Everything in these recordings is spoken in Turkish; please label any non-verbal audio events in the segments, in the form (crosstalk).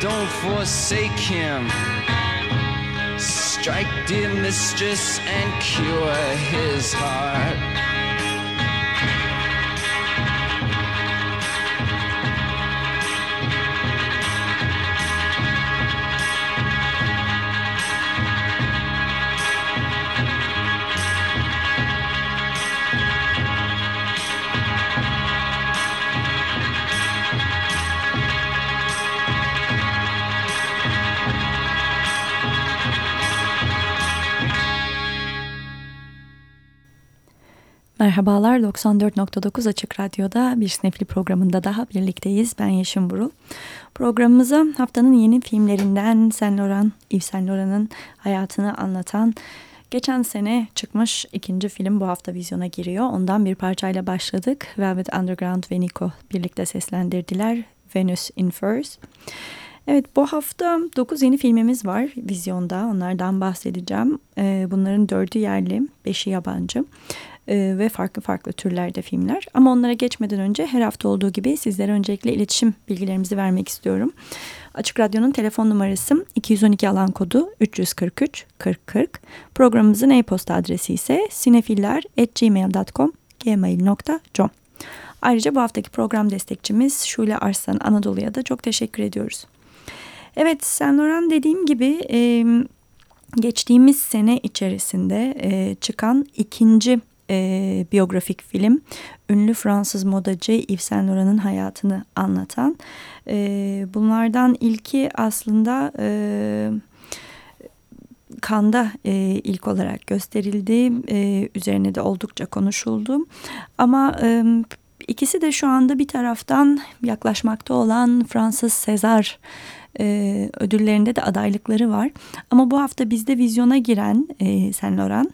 don't forsake him. Strike, dear mistress, and cure his heart. Merhabalar 94.9 Açık Radyo'da bir Snefli programında daha birlikteyiz. Ben Yeşim Burul. Programımıza haftanın yeni filmlerinden Saint Laurent, Yves Saint Laurent'ın hayatını anlatan geçen sene çıkmış ikinci film bu hafta vizyona giriyor. Ondan bir parçayla başladık. Velvet Underground ve Nico birlikte seslendirdiler. Venus in Furs. Evet bu hafta 9 yeni filmimiz var vizyonda. Onlardan bahsedeceğim. Ee, bunların 4'ü yerli, 5'i yabancı ee, ve farklı farklı türlerde filmler. Ama onlara geçmeden önce her hafta olduğu gibi sizlere öncelikle iletişim bilgilerimizi vermek istiyorum. Açık Radyo'nun telefon numarası 212 alan kodu 343 40 40. Programımızın e-posta adresi ise sinefiller.gmail.com gmail.com Ayrıca bu haftaki program destekçimiz Şule Arslan Anadolu'ya da çok teşekkür ediyoruz. Evet Saint Laurent dediğim gibi geçtiğimiz sene içerisinde çıkan ikinci e, biyografik film. Ünlü Fransız modacı Yves Saint Laurent'ın hayatını anlatan. E, bunlardan ilki aslında... E, Kanda e, ilk olarak gösterildi. E, üzerine de oldukça konuşuldu. Ama e, ikisi de şu anda bir taraftan yaklaşmakta olan Fransız Sezar e, ödüllerinde de adaylıkları var. Ama bu hafta bizde vizyona giren e, Saint Laurent,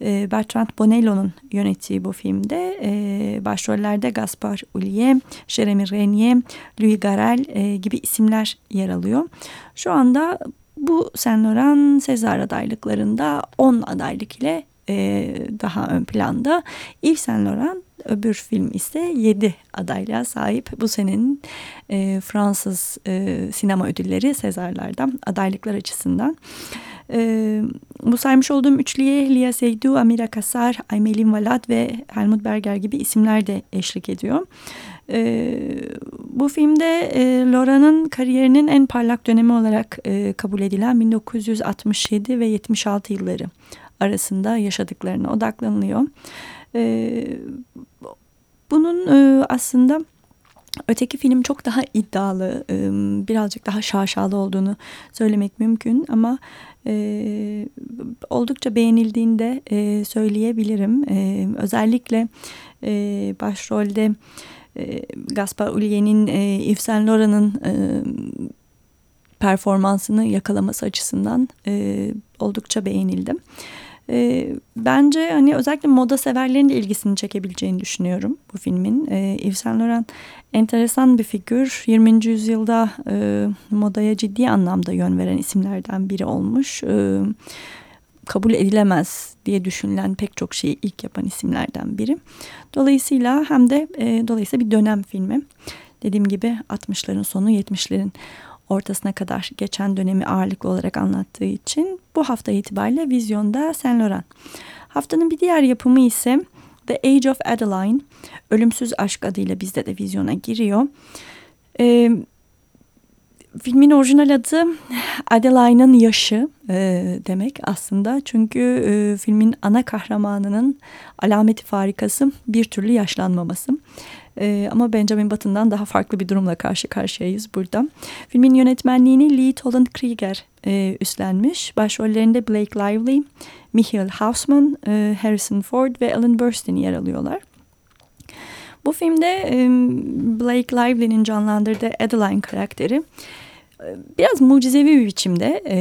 e, Bertrand Bonello'nun yönettiği bu filmde e, başrollerde Gaspar Ullier, Jeremy Renier, Louis Garrel e, gibi isimler yer alıyor. Şu anda bu Saint Laurent Sezar adaylıklarında 10 adaylık ile e, daha ön planda. Yves Saint Laurent öbür film ise 7 adaylığa sahip. Bu senenin e, Fransız e, sinema ödülleri Sezarlardan adaylıklar açısından. E, bu saymış olduğum üçlüye Lia Seydoux, Amira Kassar, Aymelin Valat ve Helmut Berger gibi isimler de eşlik ediyor. E, bu filmde e, Laura'nın kariyerinin en parlak dönemi olarak e, kabul edilen 1967 ve 76 yılları arasında yaşadıklarına odaklanılıyor. E, bunun e, aslında öteki film çok daha iddialı, e, birazcık daha şaşalı olduğunu söylemek mümkün ama e, oldukça beğenildiğinde e, söyleyebilirim. E, özellikle e, başrolde e, Gaspar Ullien'in e, Yves Saint Laurent'ın e, performansını yakalaması açısından e, oldukça beğenildim. E, bence hani özellikle moda severlerin de ilgisini çekebileceğini düşünüyorum bu filmin. E, Yves Saint Laurent enteresan bir figür. 20. yüzyılda e, modaya ciddi anlamda yön veren isimlerden biri olmuş. E, kabul edilemez diye düşünülen pek çok şeyi ilk yapan isimlerden biri. Dolayısıyla hem de e, dolayısıyla bir dönem filmi. Dediğim gibi 60'ların sonu 70'lerin ortasına kadar geçen dönemi ağırlıklı olarak anlattığı için bu hafta itibariyle vizyonda Saint Laurent. Haftanın bir diğer yapımı ise The Age of Adeline, Ölümsüz Aşk adıyla bizde de vizyona giriyor. Ee, filmin orijinal adı Adeline'ın yaşı e, demek aslında. Çünkü e, filmin ana kahramanının alameti farikası bir türlü yaşlanmaması. E, ama Benjamin Button'dan daha farklı bir durumla karşı karşıyayız burada. Filmin yönetmenliğini Lee Toland Krieger e, üstlenmiş. Başrollerinde Blake Lively, Michael Hausman, e, Harrison Ford ve Ellen Burstyn yer alıyorlar. Bu filmde e, Blake Lively'nin canlandırdığı Adeline karakteri e, biraz mucizevi bir biçimde e,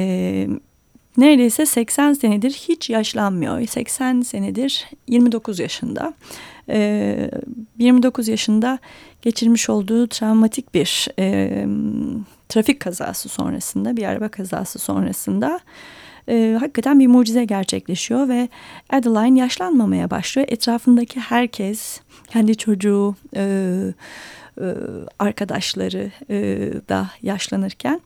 neredeyse 80 senedir hiç yaşlanmıyor. 80 senedir 29 yaşında. 29 yaşında geçirmiş olduğu travmatik bir e, trafik kazası sonrasında bir araba kazası sonrasında e, hakikaten bir mucize gerçekleşiyor ve Adeline yaşlanmamaya başlıyor. Etrafındaki herkes kendi çocuğu e, e, arkadaşları e, da yaşlanırken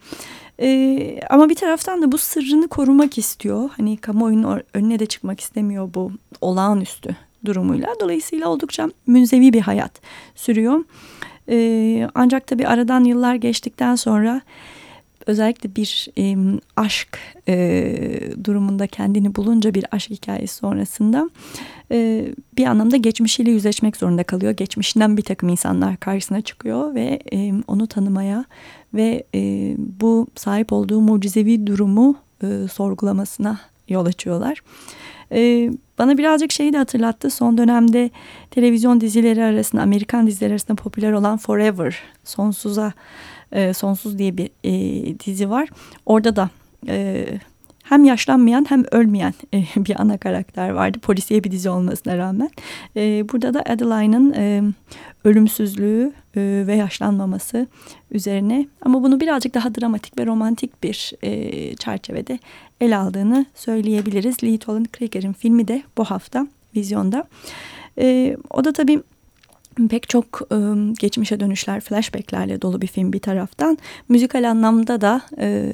e, ama bir taraftan da bu sırrını korumak istiyor. Hani kamuoyunun önüne de çıkmak istemiyor bu olağanüstü durumuyla. Dolayısıyla oldukça münzevi bir hayat sürüyor. E, ancak tabii aradan yıllar geçtikten sonra özellikle bir e, aşk e, durumunda kendini bulunca bir aşk hikayesi sonrasında e, bir anlamda geçmişiyle yüzleşmek zorunda kalıyor. Geçmişinden bir takım insanlar karşısına çıkıyor ve e, onu tanımaya ve e, bu sahip olduğu mucizevi durumu e, sorgulamasına yol açıyorlar. E, bana birazcık şeyi de hatırlattı. Son dönemde televizyon dizileri arasında, Amerikan dizileri arasında popüler olan Forever, Sonsuza, e, Sonsuz diye bir e, dizi var. Orada da e, hem yaşlanmayan hem ölmeyen e, (laughs) bir ana karakter vardı. Polisiye bir dizi olmasına rağmen. E, burada da Adeline'ın e, ölümsüzlüğü e, ve yaşlanmaması üzerine ama bunu birazcık daha dramatik ve romantik bir e, çerçevede el aldığını söyleyebiliriz. Lee Tolan Krieger'in filmi de bu hafta vizyonda. E, o da tabii pek çok e, geçmişe dönüşler, flashbacklerle dolu bir film bir taraftan. Müzikal anlamda da e,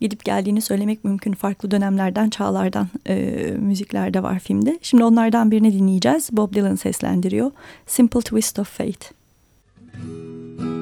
gidip geldiğini söylemek mümkün. Farklı dönemlerden, çağlardan e, müzikler de var filmde. Şimdi onlardan birini dinleyeceğiz. Bob Dylan seslendiriyor. Simple Twist of Fate. Bob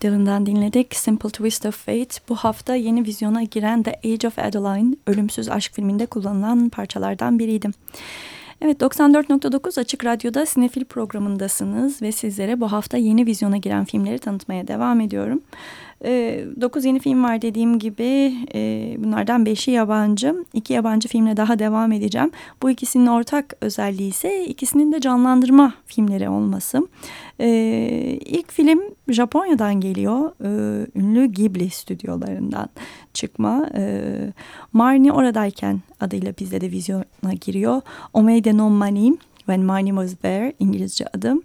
Dylan'dan dinledik. Simple Twist of Fate bu hafta yeni vizyona giren The Age of Adeline, Ölümsüz Aşk filminde kullanılan parçalardan biriydi. Evet 94.9 Açık Radyo'da Sinefil programındasınız ve sizlere bu hafta yeni vizyona giren filmleri tanıtmaya devam ediyorum. E, ee, 9 yeni film var dediğim gibi e, bunlardan 5'i yabancı. 2 yabancı filmle daha devam edeceğim. Bu ikisinin ortak özelliği ise ikisinin de canlandırma filmleri olması. E, ilk film Japonya'dan geliyor. E, ünlü Ghibli stüdyolarından çıkma. E, Marnie oradayken adıyla bizde de vizyona giriyor. Omeide no Mani, When Marnie Was There İngilizce adım.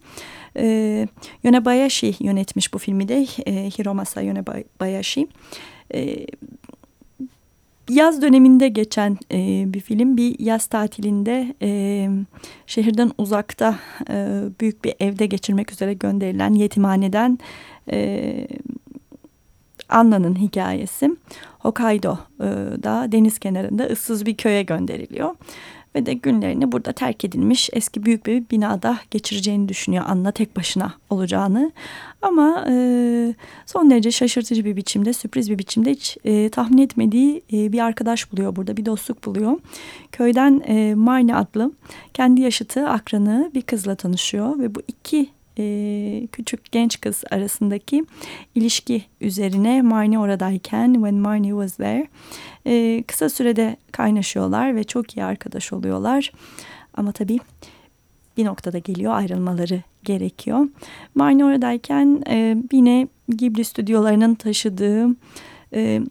Yonebayashi yönetmiş bu filmi de e, Hiromasa Yonebayashi. E, yaz döneminde geçen e, bir film. Bir yaz tatilinde e, şehirden uzakta e, büyük bir evde geçirmek üzere gönderilen yetimhaneden e, Anna'nın hikayesi. Hokkaido'da deniz kenarında ıssız bir köye gönderiliyor ve de günlerini burada terk edilmiş eski büyük bir binada geçireceğini düşünüyor Anna tek başına olacağını. Ama e, son derece şaşırtıcı bir biçimde, sürpriz bir biçimde hiç e, tahmin etmediği e, bir arkadaş buluyor burada, bir dostluk buluyor. Köyden e, Marnie adlı kendi yaşıtı akranı bir kızla tanışıyor ve bu iki e, küçük genç kız arasındaki ilişki üzerine Marnie oradayken When Marnie was there e, kısa sürede kaynaşıyorlar ve çok iyi arkadaş oluyorlar. Ama tabii bir noktada geliyor ayrılmaları gerekiyor. Marnie oradayken e, yine Ghibli stüdyolarının taşıdığı e,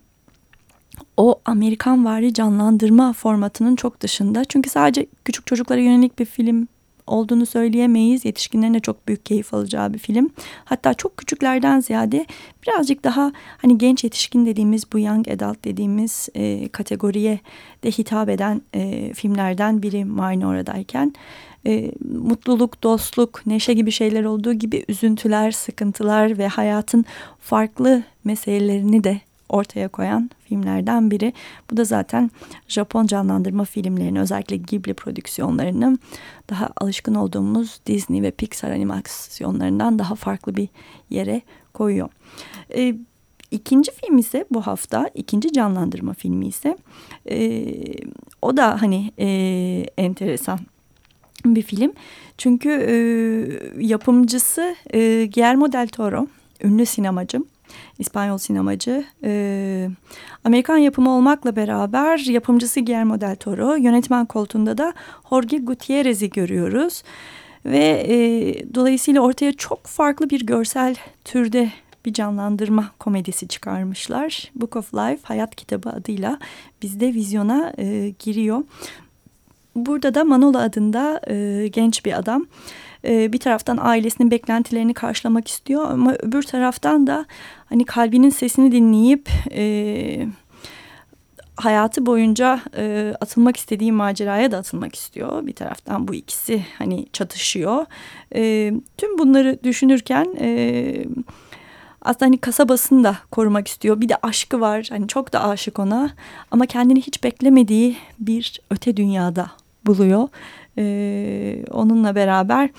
o Amerikan vari canlandırma formatının çok dışında. Çünkü sadece küçük çocuklara yönelik bir film olduğunu söyleyemeyiz. Yetişkinlerin de çok büyük keyif alacağı bir film. Hatta çok küçüklerden ziyade birazcık daha hani genç yetişkin dediğimiz bu young adult dediğimiz e, kategoriye de hitap eden e, filmlerden biri Marnie oradayken. E, mutluluk, dostluk, neşe gibi şeyler olduğu gibi üzüntüler, sıkıntılar ve hayatın farklı meselelerini de ortaya koyan filmlerden biri. Bu da zaten Japon canlandırma filmlerini özellikle Ghibli prodüksiyonlarını daha alışkın olduğumuz Disney ve Pixar animasyonlarından daha farklı bir yere koyuyor. Ee, İkinci film ise bu hafta ikinci canlandırma filmi ise e, o da hani e, enteresan bir film. Çünkü e, yapımcısı e, Guillermo del Toro ünlü sinemacı. İspanyol sinemacı. E, Amerikan yapımı olmakla beraber yapımcısı Guillermo del Toro, yönetmen koltuğunda da Jorge Gutierrez'i görüyoruz. Ve e, dolayısıyla ortaya çok farklı bir görsel türde bir canlandırma komedisi çıkarmışlar. Book of Life Hayat Kitabı adıyla bizde vizyona e, giriyor. Burada da Manolo adında e, genç bir adam e, bir taraftan ailesinin beklentilerini karşılamak istiyor ama öbür taraftan da hani kalbinin sesini dinleyip e, hayatı boyunca e, atılmak istediği maceraya da atılmak istiyor. Bir taraftan bu ikisi hani çatışıyor. E, tüm bunları düşünürken e, aslında hani kasabasını da korumak istiyor. Bir de aşkı var. Hani çok da aşık ona ama kendini hiç beklemediği bir öte dünyada buluyor. Ee, onunla beraber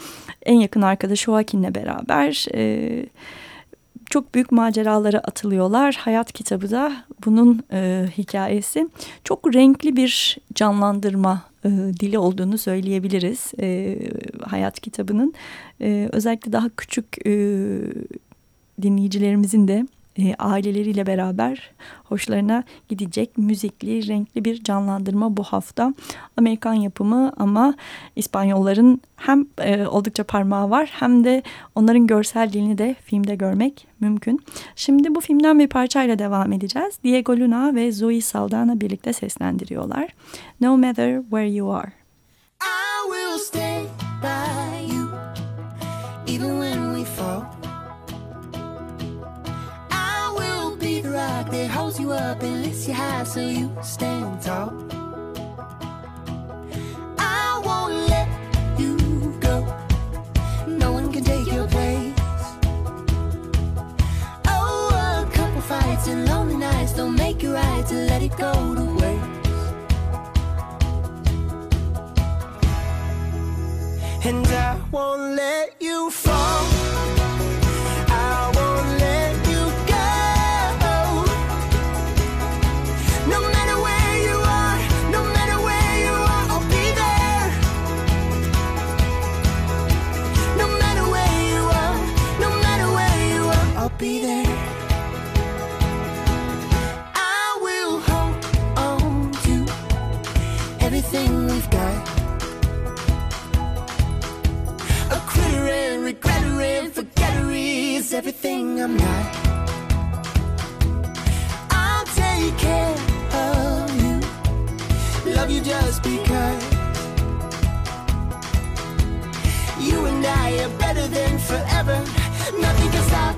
en yakın arkadaşı Joaquin'le beraber e, çok büyük maceralara atılıyorlar. Hayat kitabı da bunun e, hikayesi. Çok renkli bir canlandırma e, dili olduğunu söyleyebiliriz e, hayat kitabının. E, özellikle daha küçük e, dinleyicilerimizin de e, aileleriyle beraber hoşlarına gidecek müzikli, renkli bir canlandırma bu hafta. Amerikan yapımı ama İspanyolların hem e, oldukça parmağı var hem de onların görsel dilini de filmde görmek mümkün. Şimdi bu filmden bir parçayla devam edeceğiz. Diego Luna ve Zoe Saldana birlikte seslendiriyorlar. No Matter Where You Are. That holds you up and lifts you high so you stand tall. I won't let you go. No one can take your place. Oh, a couple fights and lonely nights don't make you right to let it go to waste. And I won't let you fall. I are better than forever. Nothing can stop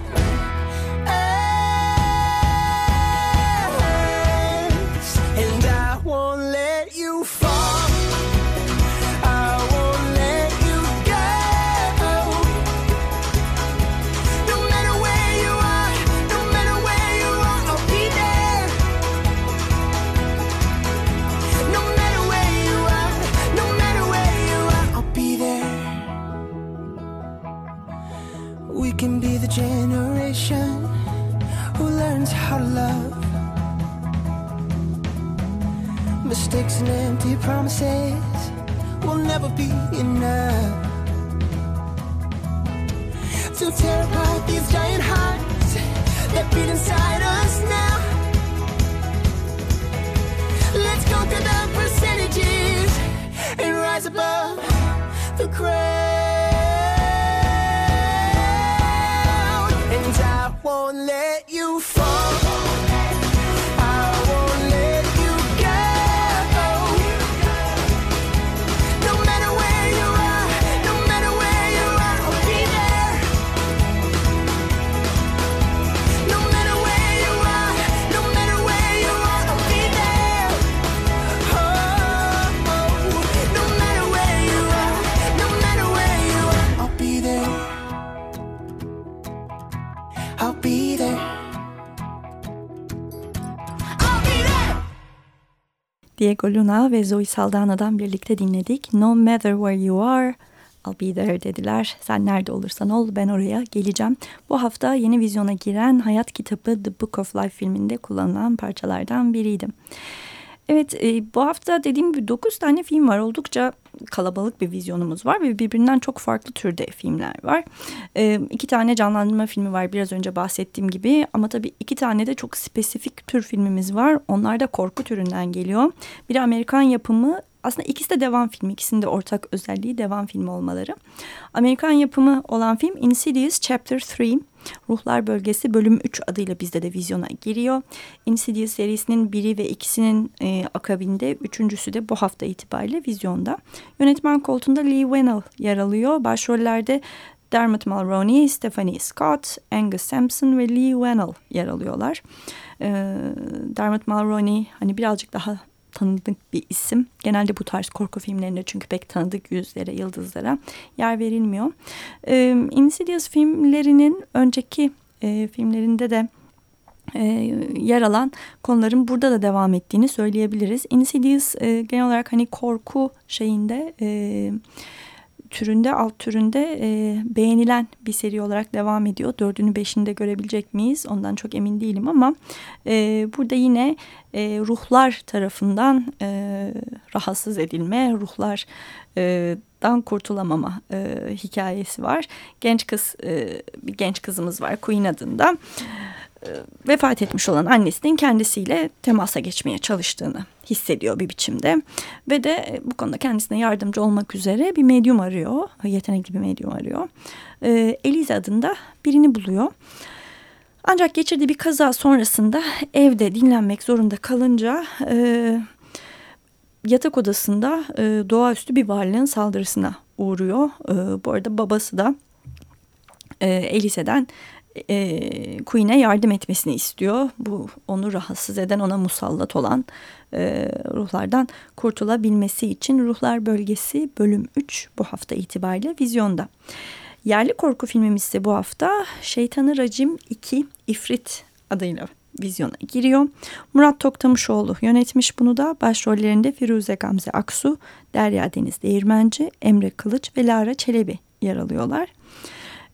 Diego Luna ve Zoe Saldana'dan birlikte dinledik. No matter where you are, I'll be there dediler. Sen nerede olursan ol ben oraya geleceğim. Bu hafta yeni vizyona giren Hayat Kitabı The Book of Life filminde kullanılan parçalardan biriydi. Evet e, bu hafta dediğim gibi 9 tane film var. Oldukça kalabalık bir vizyonumuz var ve birbirinden çok farklı türde filmler var. E, iki tane canlandırma filmi var biraz önce bahsettiğim gibi ama tabii iki tane de çok spesifik tür filmimiz var. Onlar da korku türünden geliyor. Biri Amerikan yapımı aslında ikisi de devam filmi. İkisinin de ortak özelliği devam filmi olmaları. Amerikan yapımı olan film Insidious Chapter 3. Ruhlar Bölgesi bölüm 3 adıyla bizde de vizyona giriyor. Insidious serisinin biri ve ikisinin e, akabinde üçüncüsü de bu hafta itibariyle vizyonda. Yönetmen koltuğunda Lee Whannell yer alıyor. Başrollerde Dermot Mulroney, Stephanie Scott, Angus Sampson ve Lee Whannell yer alıyorlar. E, Dermot Mulroney hani birazcık daha tanıdık bir isim. Genelde bu tarz korku filmlerinde çünkü pek tanıdık yüzlere, yıldızlara yer verilmiyor. E, Insidious filmlerinin önceki e, filmlerinde de e, yer alan konuların burada da devam ettiğini söyleyebiliriz. Insidious e, genel olarak hani korku şeyinde e, türünde alt türünde e, beğenilen bir seri olarak devam ediyor. Dördünü beşini de görebilecek miyiz? Ondan çok emin değilim ama e, burada yine e, ruhlar tarafından e, rahatsız edilme, ruhlar e, kurtulamama e, hikayesi var. Genç kız, e, bir genç kızımız var Queen adında. E, vefat etmiş olan annesinin kendisiyle temasa geçmeye çalıştığını hissediyor bir biçimde. Ve de e, bu konuda kendisine yardımcı olmak üzere bir medyum arıyor. Yetenekli bir medyum arıyor. E, Elize adında birini buluyor. Ancak geçirdiği bir kaza sonrasında evde dinlenmek zorunda kalınca e, yatak odasında e, doğaüstü bir varlığın saldırısına uğruyor. E, bu arada babası da e, Elise'den e, Queen'e yardım etmesini istiyor. Bu onu rahatsız eden, ona musallat olan e, ruhlardan kurtulabilmesi için Ruhlar Bölgesi bölüm 3 bu hafta itibariyle vizyonda. Yerli korku filmimiz ise bu hafta Şeytanı Racim 2 İfrit adıyla vizyona giriyor. Murat Toktamışoğlu yönetmiş bunu da başrollerinde Firuze Gamze Aksu, Derya Deniz Değirmenci, Emre Kılıç ve Lara Çelebi yer alıyorlar.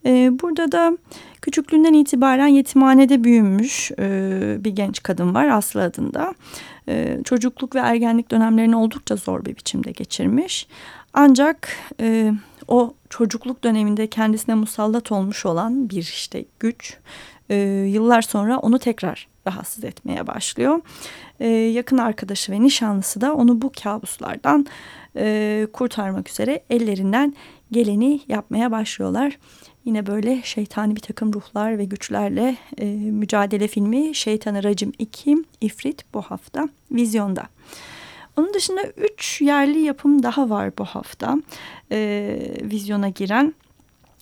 Ee, burada da küçüklüğünden itibaren yetimhanede büyümüş e, bir genç kadın var Aslı adında. E, çocukluk ve ergenlik dönemlerini oldukça zor bir biçimde geçirmiş. Ancak e, o çocukluk döneminde kendisine musallat olmuş olan bir işte güç e, yıllar sonra onu tekrar rahatsız etmeye başlıyor. Yakın arkadaşı ve nişanlısı da onu bu kabuslardan kurtarmak üzere ellerinden geleni yapmaya başlıyorlar. Yine böyle şeytani bir takım ruhlar ve güçlerle e, mücadele filmi Şeytanı Racim 2 İfrit bu hafta vizyonda. Onun dışında üç yerli yapım daha var bu hafta e, vizyona giren.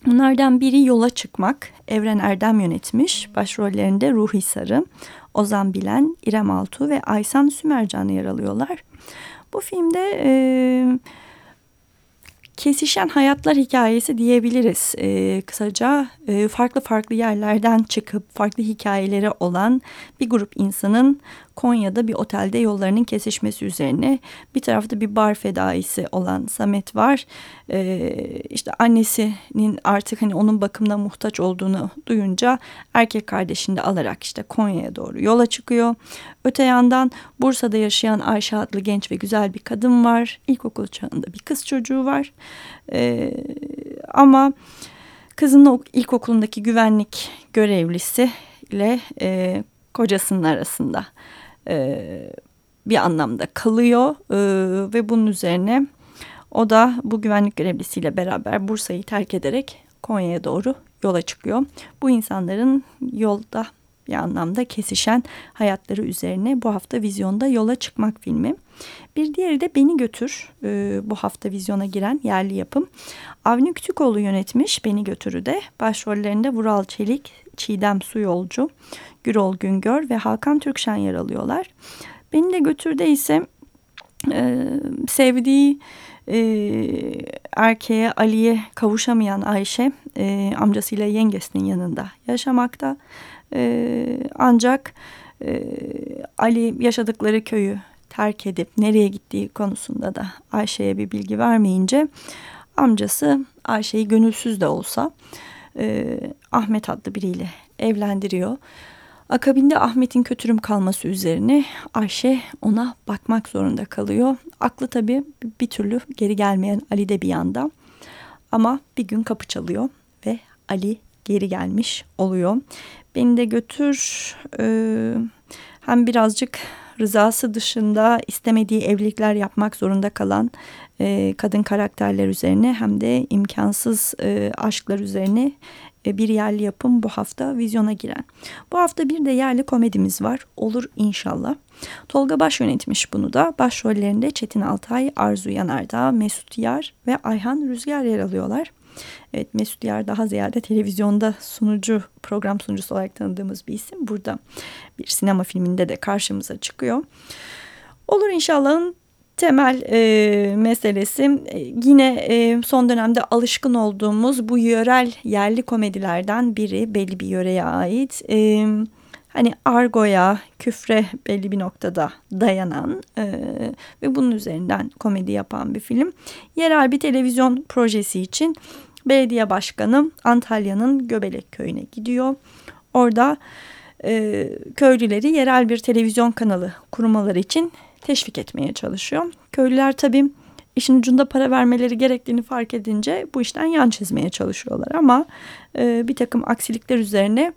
Bunlardan biri Yola Çıkmak, Evren Erdem yönetmiş. Başrollerinde Ruhi Sarı, Ozan Bilen, İrem Altuğ ve Aysan Sümercan yer alıyorlar. Bu filmde e, kesişen hayatlar hikayesi diyebiliriz. E, kısaca e, farklı farklı yerlerden çıkıp farklı hikayeleri olan bir grup insanın Konya'da bir otelde yollarının kesişmesi üzerine bir tarafta bir bar fedaisi olan Samet var. Ee, işte annesinin artık hani onun bakımına muhtaç olduğunu duyunca erkek kardeşini de alarak işte Konya'ya doğru yola çıkıyor. Öte yandan Bursa'da yaşayan Ayşe adlı genç ve güzel bir kadın var. İlkokul çağında bir kız çocuğu var. Ee, ama kızın ilkokulundaki güvenlik görevlisi ile e, kocasının arasında e, bir anlamda kalıyor e, ve bunun üzerine o da bu güvenlik görevlisiyle beraber Bursa'yı terk ederek Konya'ya doğru yola çıkıyor. Bu insanların yolda bir anlamda kesişen hayatları üzerine bu hafta vizyonda yola çıkmak filmi. Bir diğeri de Beni Götür e, bu hafta vizyona giren yerli yapım. Avni Kütükoğlu yönetmiş Beni Götür'ü de başrollerinde Vural Çelik, Çiğdem Suyolcu, Gürol Güngör ve Hakan Türkşen yer alıyorlar. Beni de götürdü ise e, sevdiği e, erkeğe Ali'ye kavuşamayan Ayşe e, amcasıyla yengesinin yanında yaşamakta. E, ancak e, Ali yaşadıkları köyü terk edip nereye gittiği konusunda da Ayşe'ye bir bilgi vermeyince amcası Ayşe'yi gönülsüz de olsa e, Ahmet adlı biriyle evlendiriyor. Akabinde Ahmet'in kötürüm kalması üzerine Ayşe ona bakmak zorunda kalıyor. Aklı tabii bir türlü geri gelmeyen Ali de bir yanda. Ama bir gün kapı çalıyor ve Ali geri gelmiş oluyor. Beni de götür e, hem birazcık rızası dışında istemediği evlilikler yapmak zorunda kalan e, kadın karakterler üzerine hem de imkansız e, aşklar üzerine e, bir yerli yapım bu hafta vizyona giren. Bu hafta bir de yerli komedimiz var. Olur inşallah. Tolga Baş yönetmiş bunu da. Başrollerinde Çetin Altay, Arzu Yanardağ, Mesut Yar ve Ayhan Rüzgar yer alıyorlar. Evet Mesut Yar daha ziyade televizyonda sunucu, program sunucusu olarak tanıdığımız bir isim. Burada bir sinema filminde de karşımıza çıkıyor. Olur inşallah'ın temel e, meselesi e, yine e, son dönemde alışkın olduğumuz bu yörel yerli komedilerden biri belli bir yöreye ait. E, hani argoya, küfre belli bir noktada dayanan e, ve bunun üzerinden komedi yapan bir film. Yerel bir televizyon projesi için belediye başkanı Antalya'nın Göbelek köyüne gidiyor. Orada e, köylüleri yerel bir televizyon kanalı kurmaları için teşvik etmeye çalışıyor. Köylüler tabii işin ucunda para vermeleri gerektiğini fark edince bu işten yan çizmeye çalışıyorlar. Ama e, bir takım aksilikler üzerine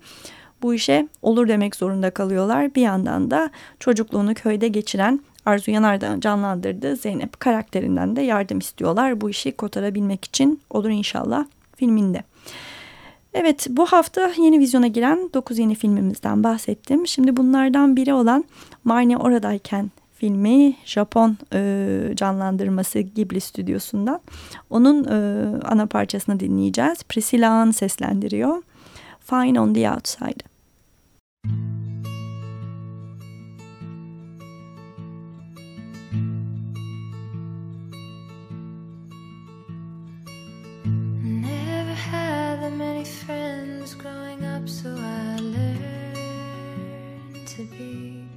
bu işe olur demek zorunda kalıyorlar. Bir yandan da çocukluğunu köyde geçiren Arzu Yanardağ'ın canlandırdığı Zeynep karakterinden de yardım istiyorlar. Bu işi kotarabilmek için olur inşallah filminde. Evet bu hafta yeni vizyona giren 9 yeni filmimizden bahsettim. Şimdi bunlardan biri olan Marnie oradayken filmi Japon e, canlandırması Ghibli stüdyosundan. Onun e, ana parçasını dinleyeceğiz. Priscilla Ann seslendiriyor. Fine on the Outside. Many friends growing up, so I learned to be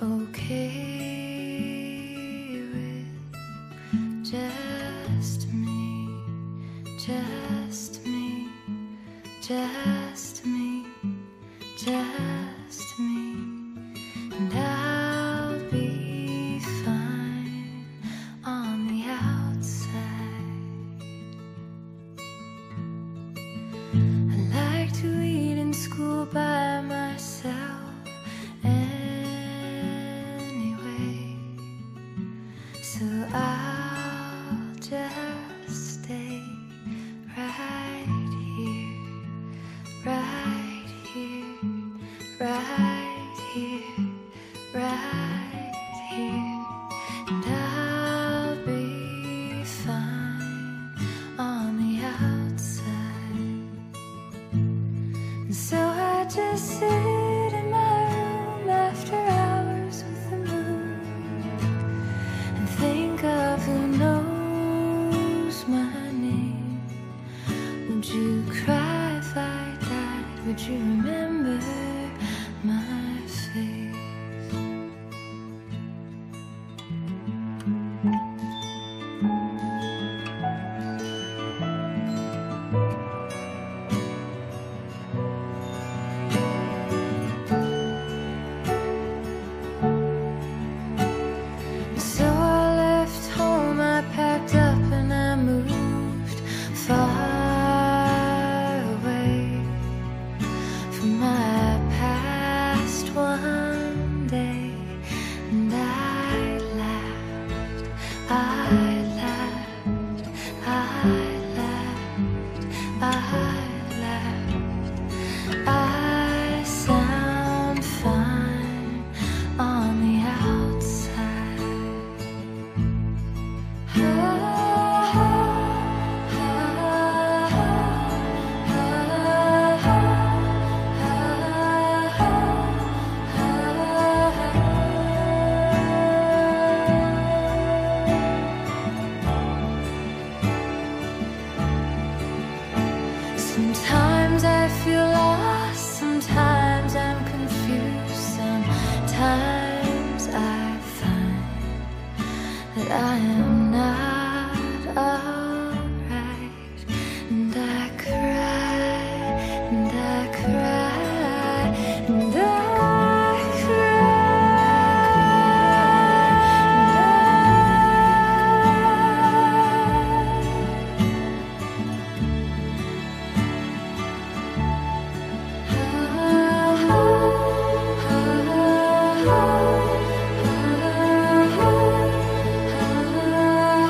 okay with just me, just me, just me, just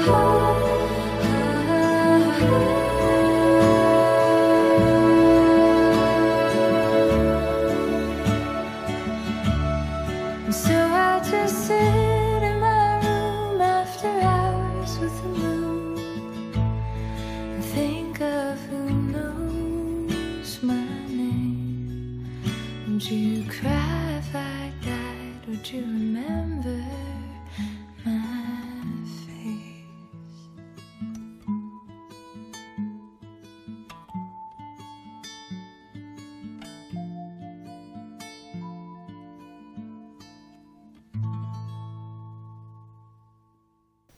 哦。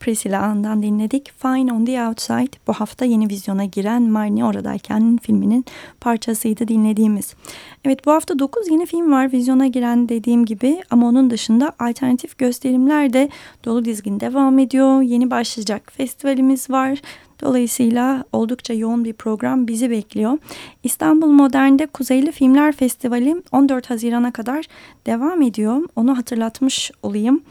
Priscilla Ann'dan dinledik. Fine on the Outside bu hafta yeni vizyona giren Marnie oradayken filminin parçasıydı dinlediğimiz. Evet bu hafta 9 yeni film var vizyona giren dediğim gibi ama onun dışında alternatif gösterimler de dolu dizgin devam ediyor. Yeni başlayacak festivalimiz var. Dolayısıyla oldukça yoğun bir program bizi bekliyor. İstanbul Modern'de Kuzeyli Filmler Festivali 14 Haziran'a kadar devam ediyor. Onu hatırlatmış olayım.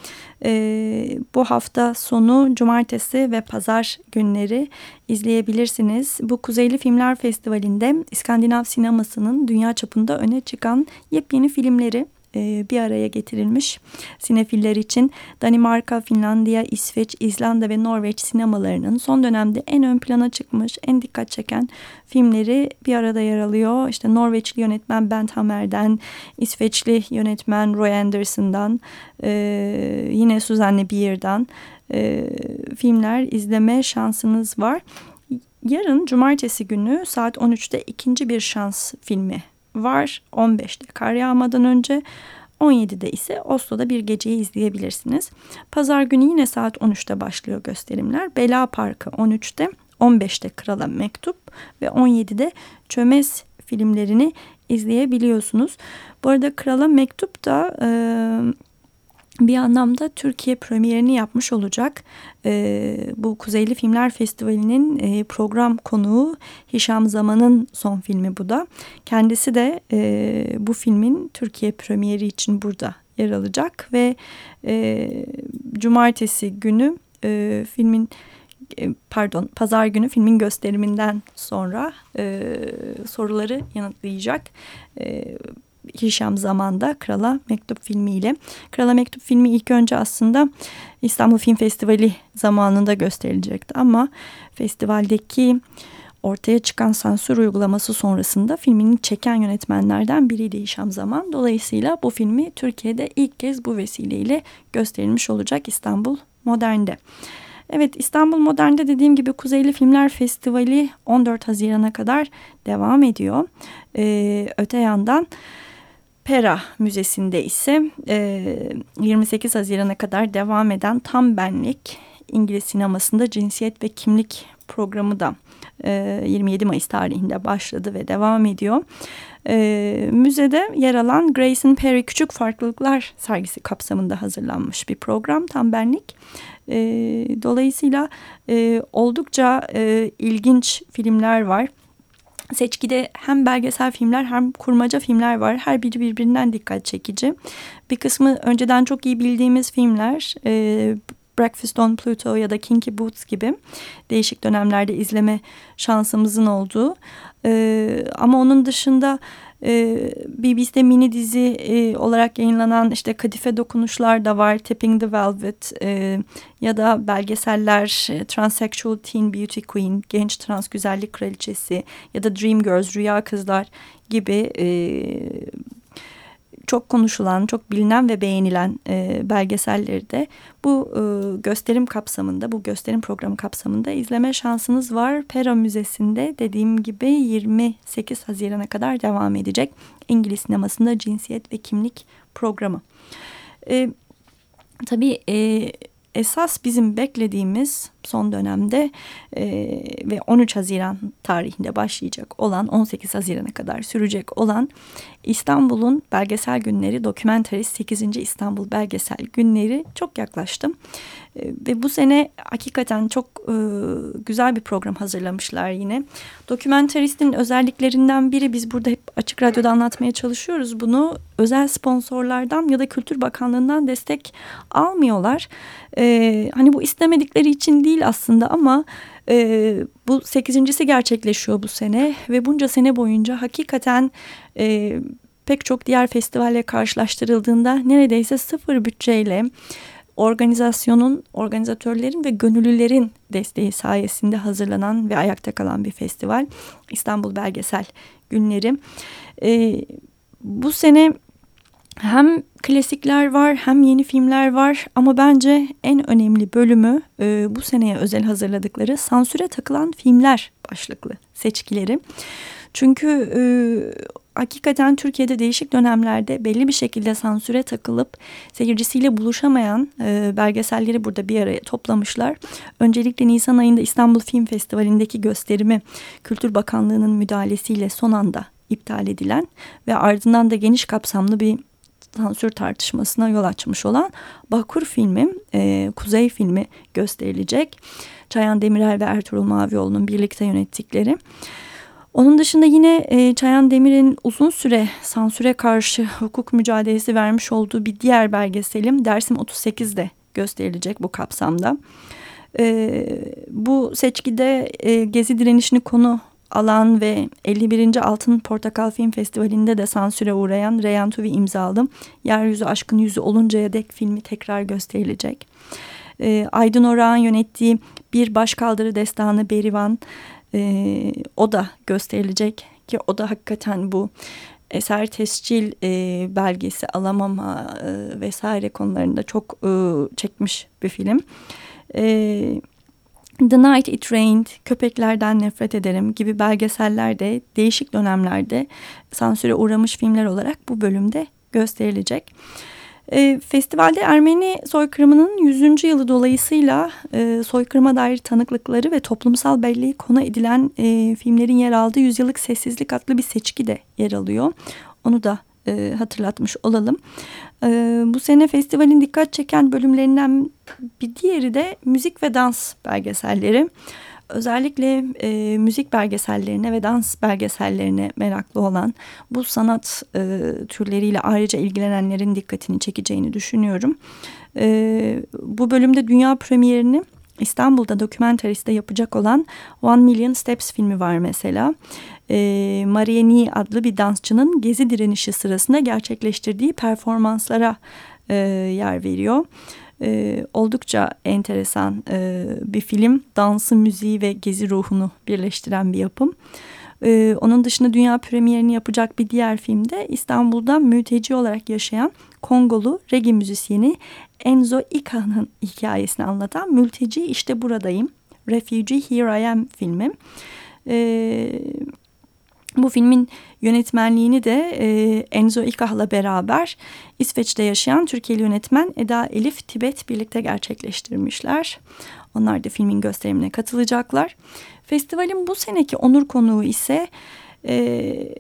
Ee, bu hafta sonu cumartesi ve pazar günleri izleyebilirsiniz. Bu Kuzeyli Filmler Festivali'nde İskandinav sinemasının dünya çapında öne çıkan yepyeni filmleri e, bir araya getirilmiş sinefiller için Danimarka, Finlandiya, İsveç, İzlanda ve Norveç sinemalarının son dönemde en ön plana çıkmış, en dikkat çeken filmleri bir arada yer alıyor. İşte Norveçli yönetmen Bent Hamer'den, İsveçli yönetmen Roy Anderson'dan, e, yine Suzanne Bier'dan e, filmler izleme şansınız var. Yarın cumartesi günü saat 13'te ikinci bir şans filmi var. 15'te kar yağmadan önce 17'de ise Oslo'da bir geceyi izleyebilirsiniz. Pazar günü yine saat 13'te başlıyor gösterimler. Bela Parkı 13'te, 15'te Krala Mektup ve 17'de Çömez filmlerini izleyebiliyorsunuz. Bu arada Krala Mektup da e, bir anlamda Türkiye premierini yapmış olacak. Ee, bu Kuzeyli Filmler Festivali'nin e, program konuğu Hişam Zaman'ın son filmi bu da. Kendisi de e, bu filmin Türkiye premieri için burada yer alacak ve e, cumartesi günü e, filmin e, pardon pazar günü filmin gösteriminden sonra e, soruları yanıtlayacak. E, Hişam Zaman'da Krala Mektup filmiyle. Krala Mektup filmi ilk önce aslında İstanbul Film Festivali zamanında gösterilecekti ama festivaldeki ortaya çıkan sansür uygulaması sonrasında filmini çeken yönetmenlerden biriydi Hişam Zaman. Dolayısıyla bu filmi Türkiye'de ilk kez bu vesileyle gösterilmiş olacak İstanbul Modern'de. Evet İstanbul Modern'de dediğim gibi Kuzeyli Filmler Festivali 14 Haziran'a kadar devam ediyor. Ee, öte yandan Pera Müzesi'nde ise e, 28 Haziran'a kadar devam eden Tam Benlik İngiliz sinemasında cinsiyet ve kimlik programı da e, 27 Mayıs tarihinde başladı ve devam ediyor. E, müzede yer alan Grayson Perry Küçük Farklılıklar sergisi kapsamında hazırlanmış bir program Tam Benlik. E, dolayısıyla e, oldukça e, ilginç filmler var. Seçkide hem belgesel filmler hem kurmaca filmler var. Her biri birbirinden dikkat çekici. Bir kısmı önceden çok iyi bildiğimiz filmler. E, Breakfast on Pluto ya da Kinky Boots gibi değişik dönemlerde izleme şansımızın olduğu. E, ama onun dışında e, BBC'de mini dizi e, olarak yayınlanan işte Kadife Dokunuşlar da var. Tapping the Velvet e, ya da belgeseller e, Transsexual Teen Beauty Queen, Genç Trans Güzellik Kraliçesi ya da Dream Girls, Rüya Kızlar gibi çok konuşulan, çok bilinen ve beğenilen e, belgeselleri de bu e, gösterim kapsamında, bu gösterim programı kapsamında izleme şansınız var. Pera Müzesi'nde dediğim gibi 28 Haziran'a kadar devam edecek İngiliz sinemasında cinsiyet ve kimlik programı. E, tabii e, esas bizim beklediğimiz son dönemde e, ve 13 Haziran tarihinde başlayacak olan 18 Haziran'a kadar sürecek olan İstanbul'un belgesel günleri Dokumentarist 8. İstanbul Belgesel Günleri çok yaklaştım. E, ve bu sene hakikaten çok e, güzel bir program hazırlamışlar yine. Dokumentaristin özelliklerinden biri biz burada hep açık radyoda anlatmaya çalışıyoruz bunu. Özel sponsorlardan ya da Kültür Bakanlığı'ndan destek almıyorlar. E, hani bu istemedikleri için değil aslında ama e, bu sekizincisi gerçekleşiyor bu sene ve bunca sene boyunca hakikaten e, pek çok diğer festivalle karşılaştırıldığında neredeyse sıfır bütçeyle organizasyonun, organizatörlerin ve gönüllülerin desteği sayesinde hazırlanan ve ayakta kalan bir festival. İstanbul Belgesel Günleri. E, bu sene hem klasikler var hem yeni filmler var ama bence en önemli bölümü e, bu seneye özel hazırladıkları sansüre takılan filmler başlıklı seçkileri. Çünkü e, hakikaten Türkiye'de değişik dönemlerde belli bir şekilde sansüre takılıp seyircisiyle buluşamayan e, belgeselleri burada bir araya toplamışlar. Öncelikle Nisan ayında İstanbul Film Festivali'ndeki gösterimi Kültür Bakanlığı'nın müdahalesiyle son anda iptal edilen ve ardından da geniş kapsamlı bir sansür tartışmasına yol açmış olan Bakur filmi, e, Kuzey filmi gösterilecek. Çayan Demirel ve Ertuğrul Mavioğlu'nun birlikte yönettikleri. Onun dışında yine e, Çayan Demir'in uzun süre sansüre karşı hukuk mücadelesi vermiş olduğu bir diğer belgeselim Dersim 38'de gösterilecek bu kapsamda. E, bu seçkide e, Gezi direnişini konu alan ve 51. Altın Portakal Film Festivali'nde de sansüre uğrayan Reyhan Tuvi imzalı Yeryüzü Aşkın Yüzü oluncaya dek filmi tekrar gösterilecek. E, Aydın Orağ'ın yönettiği Bir Başkaldırı Destanı Berivan e, o da gösterilecek ki o da hakikaten bu eser tescil e, belgesi alamama e, vesaire konularında çok e, çekmiş bir film. E, The Night It Rained, Köpeklerden Nefret Ederim gibi belgeseller de değişik dönemlerde sansüre uğramış filmler olarak bu bölümde gösterilecek. E, festivalde Ermeni soykırımının 100. yılı dolayısıyla e, soykırıma dair tanıklıkları ve toplumsal belleği konu edilen e, filmlerin yer aldığı Yüzyıllık Sessizlik adlı bir seçki de yer alıyor. Onu da e, hatırlatmış olalım. E, bu sene festivalin dikkat çeken bölümlerinden bir diğeri de müzik ve dans belgeselleri. Özellikle e, müzik belgesellerine ve dans belgesellerine meraklı olan bu sanat e, türleriyle ayrıca ilgilenenlerin dikkatini çekeceğini düşünüyorum. E, bu bölümde dünya premierini İstanbul'da dokumentariste yapacak olan One Million Steps filmi var mesela. E, Marieni adlı bir dansçının gezi direnişi sırasında gerçekleştirdiği performanslara e, yer veriyor. E, oldukça enteresan e, bir film. Dansı, müziği ve gezi ruhunu birleştiren bir yapım. Ee, onun dışında dünya premierini yapacak bir diğer filmde İstanbul'da mülteci olarak yaşayan Kongolu reggae müzisyeni Enzo Ika'nın hikayesini anlatan Mülteci İşte Buradayım, Refugee Here I Am filmi. Ee, bu filmin yönetmenliğini de e, Enzo İkah'la beraber İsveç'te yaşayan Türkiye'li yönetmen Eda Elif Tibet birlikte gerçekleştirmişler. Onlar da filmin gösterimine katılacaklar. Festivalin bu seneki onur konuğu ise e,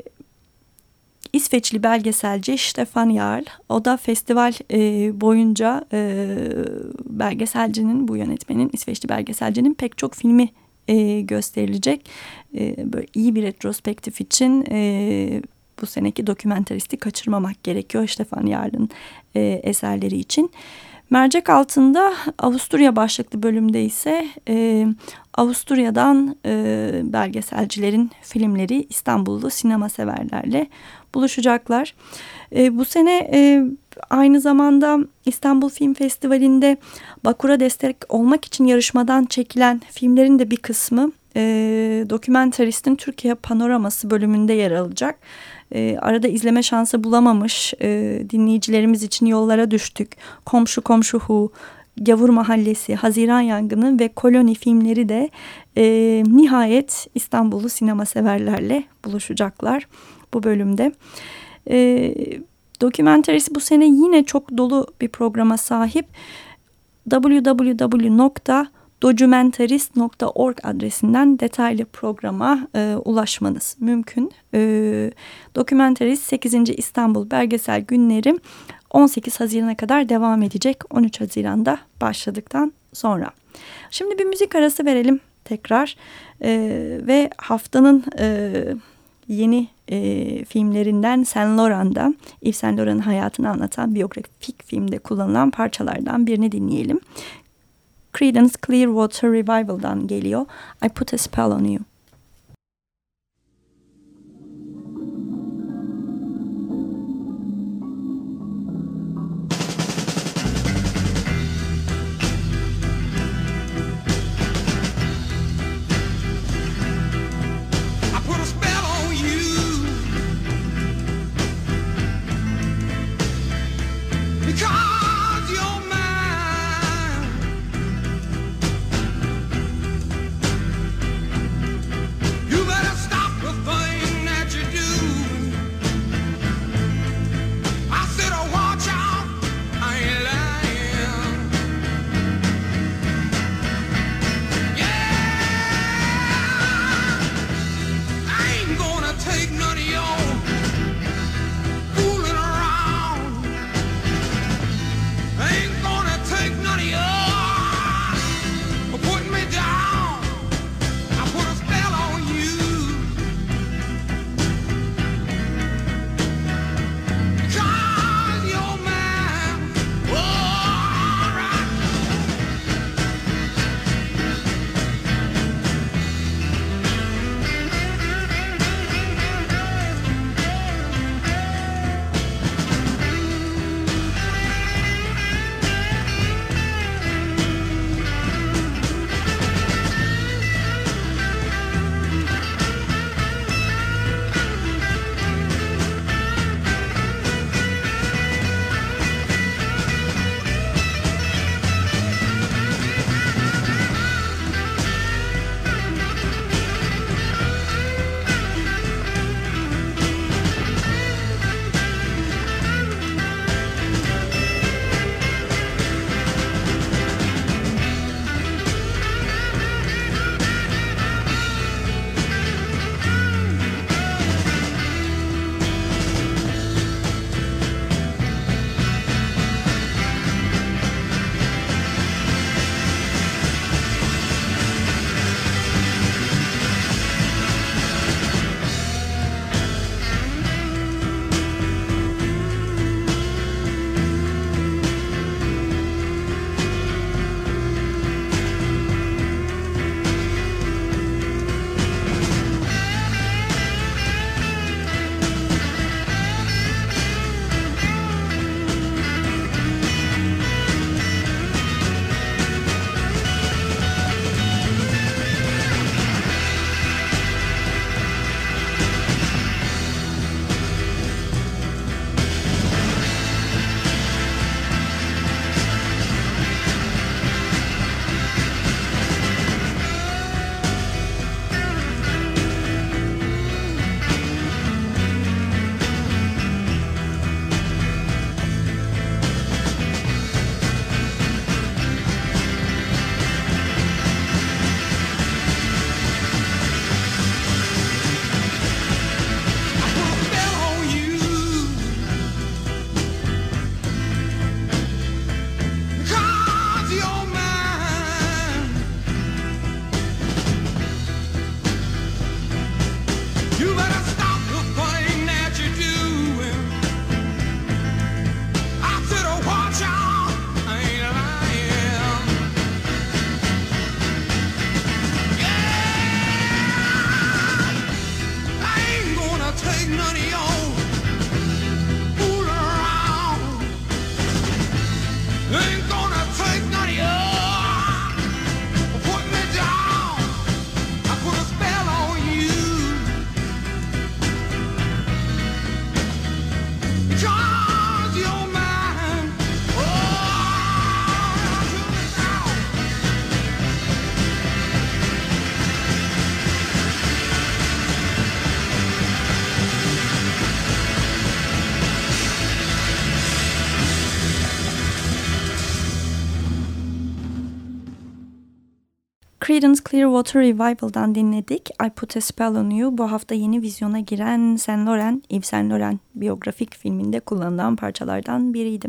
İsveçli belgeselci Stefan Jarl. O da festival e, boyunca e, belgeselcinin, bu yönetmenin, İsveçli belgeselcinin pek çok filmi e, gösterilecek. E, böyle iyi bir retrospektif için e, bu seneki dokumentaristi kaçırmamak gerekiyor Stefan Jarl'ın e, eserleri için. Mercek altında Avusturya başlıklı bölümde ise e, Avusturya'dan e, belgeselcilerin filmleri İstanbul'da sinema severlerle buluşacaklar. E, bu sene e, aynı zamanda İstanbul Film Festivali'nde Bakur'a destek olmak için yarışmadan çekilen filmlerin de bir kısmı e, Dokumentaristin Türkiye Panoraması bölümünde yer alacak. E, arada izleme şansı bulamamış e, dinleyicilerimiz için yollara düştük. Komşu Komşu Hu, Gavur Mahallesi, Haziran Yangını ve Koloni filmleri de e, nihayet İstanbul'u sinema severlerle buluşacaklar bu bölümde. E, Dokumentarist bu sene yine çok dolu bir programa sahip. www.documentarist.org adresinden detaylı programa e, ulaşmanız mümkün. E, Dokumentarist 8. İstanbul Belgesel Günleri 18 Haziran'a kadar devam edecek. 13 Haziran'da başladıktan sonra. Şimdi bir müzik arası verelim tekrar e, ve haftanın e, yeni e, filmlerinden Saint Laurent'da Yves Saint Laurent'ın hayatını anlatan biyografik filmde kullanılan parçalardan birini dinleyelim. Creedence Clearwater Revival'dan geliyor. I Put a Spell on You. Creedence Clearwater Revival'dan dinledik. I Put a Spell on You bu hafta yeni vizyona giren Saint Laurent, Yves Saint Laurent biyografik filminde kullanılan parçalardan biriydi.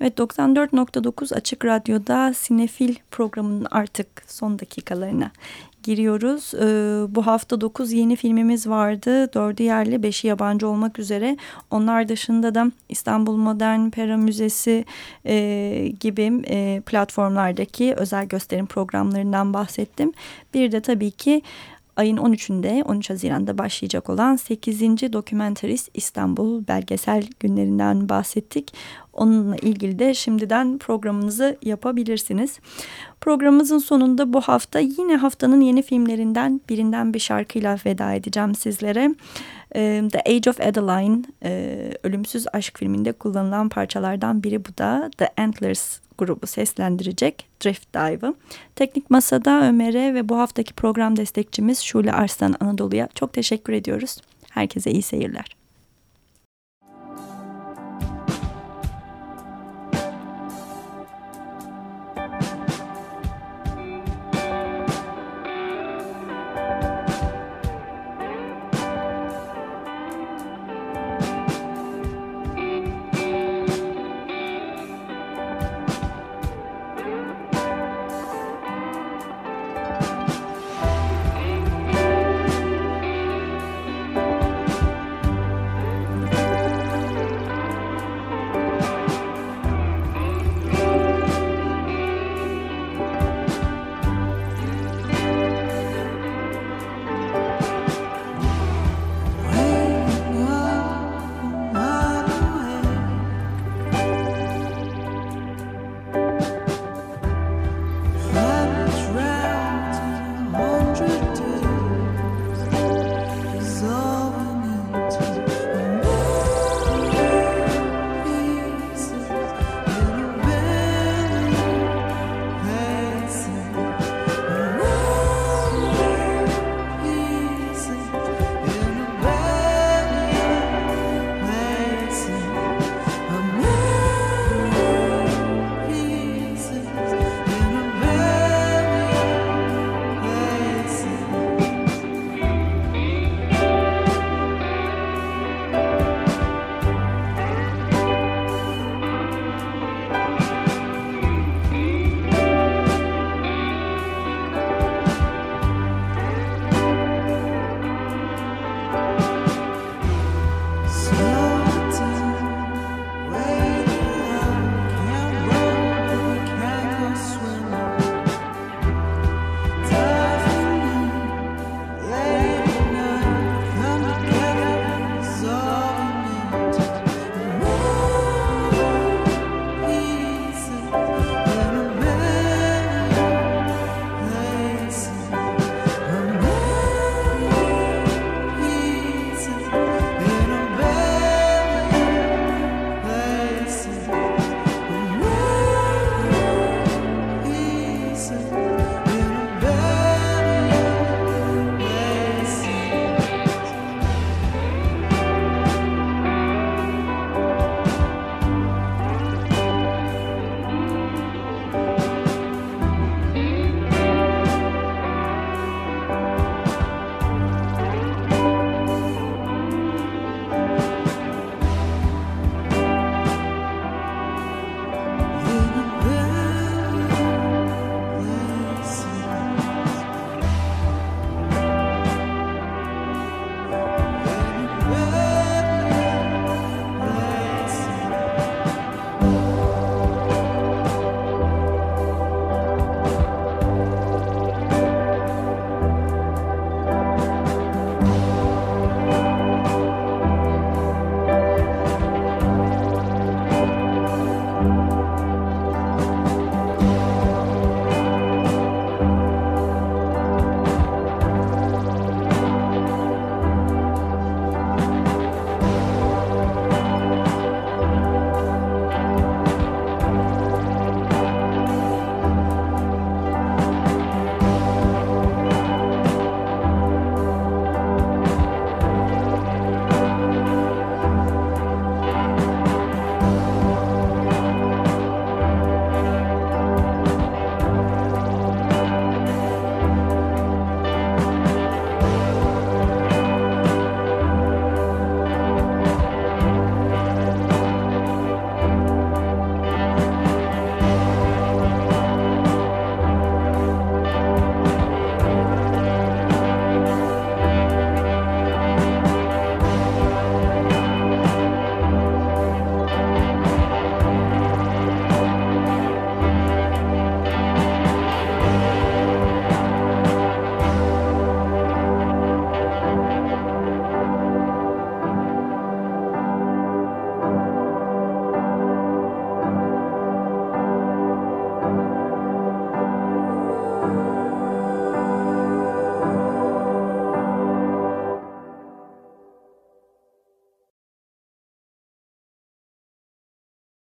Evet 94.9 Açık Radyo'da Sinefil programının artık son dakikalarına giriyoruz. Ee, bu hafta 9 yeni filmimiz vardı. 4'ü yerli, 5'i yabancı olmak üzere. Onlar dışında da İstanbul Modern Pera Müzesi e, gibi e, platformlardaki özel gösterim programlarından bahsettim. Bir de tabii ki ayın 13'ünde 13 Haziran'da başlayacak olan 8. Dokumentarist İstanbul belgesel günlerinden bahsettik. Onunla ilgili de şimdiden programınızı yapabilirsiniz. Programımızın sonunda bu hafta yine haftanın yeni filmlerinden birinden bir şarkıyla veda edeceğim sizlere. The Age of Adeline, Ölümsüz Aşk filminde kullanılan parçalardan biri bu da The Antlers grubu seslendirecek Drift Dive'ı. Teknik Masa'da Ömer'e ve bu haftaki program destekçimiz Şule Arslan Anadolu'ya çok teşekkür ediyoruz. Herkese iyi seyirler.